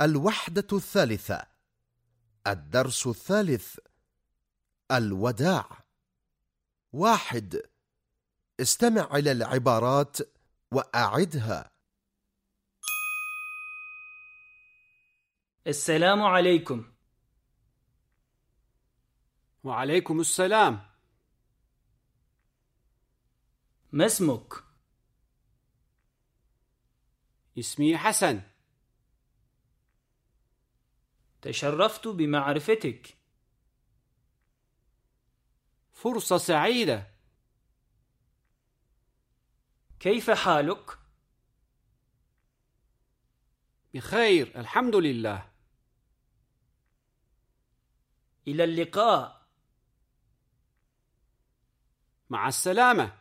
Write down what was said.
الوحدة الثالثة الدرس الثالث الوداع. واحد استمع إلى العبارات وأعدها. السلام عليكم. وعليكم السلام. ما اسمك؟ اسمي حسن. تشرفت بمعرفتك. فرصة سعيدة. كيف حالك؟ بخير الحمد لله. إلى اللقاء. مع السلامة.